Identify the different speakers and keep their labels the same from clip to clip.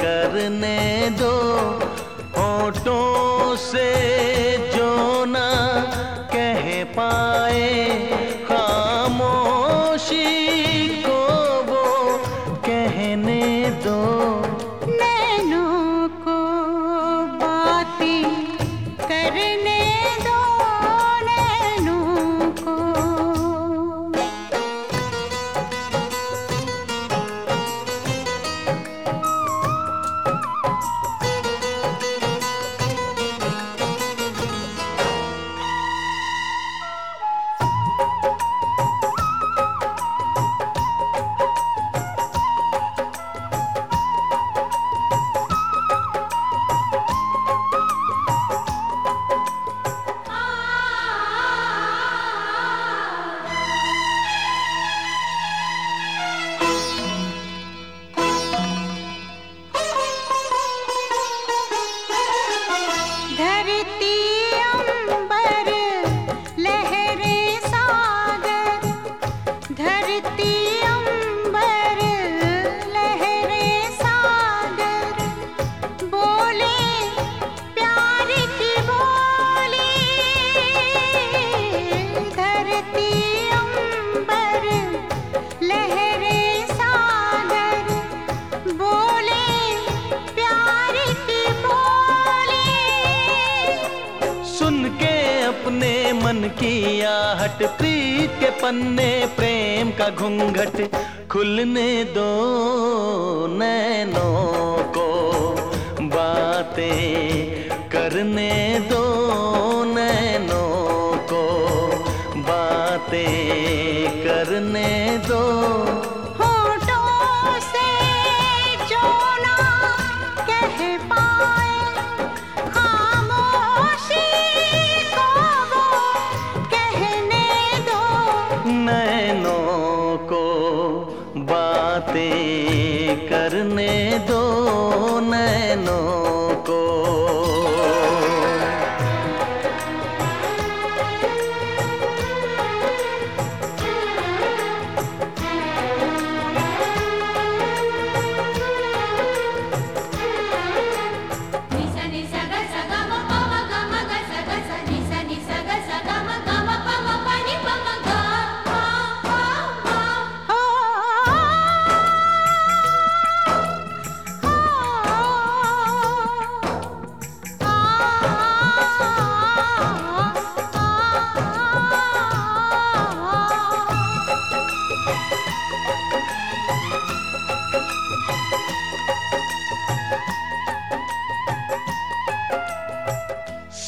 Speaker 1: करने दो
Speaker 2: ओटों से मन की आहट, प्रीत के पन्ने, प्रेम का घूंघट, खुलने दो नैनों को। बातें करने दो नैनों को। बातें करने बातें करने दो नैनों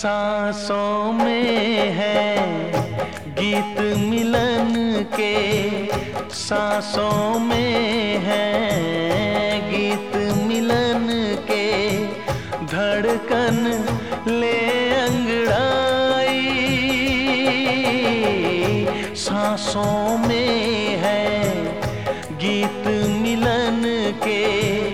Speaker 2: सांसों में है गीत मिलन के। सांसों में है गीत मिलन के। धड़कन ले अंगड़ाई। सांसों में है गीत मिलन के।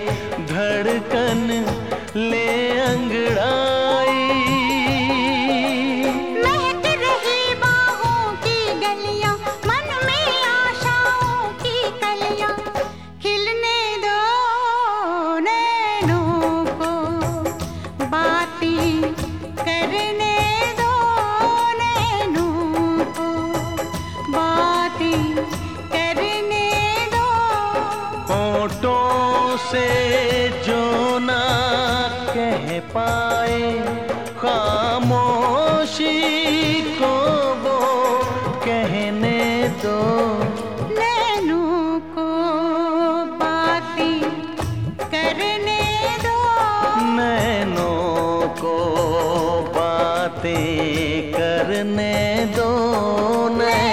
Speaker 2: জীবনে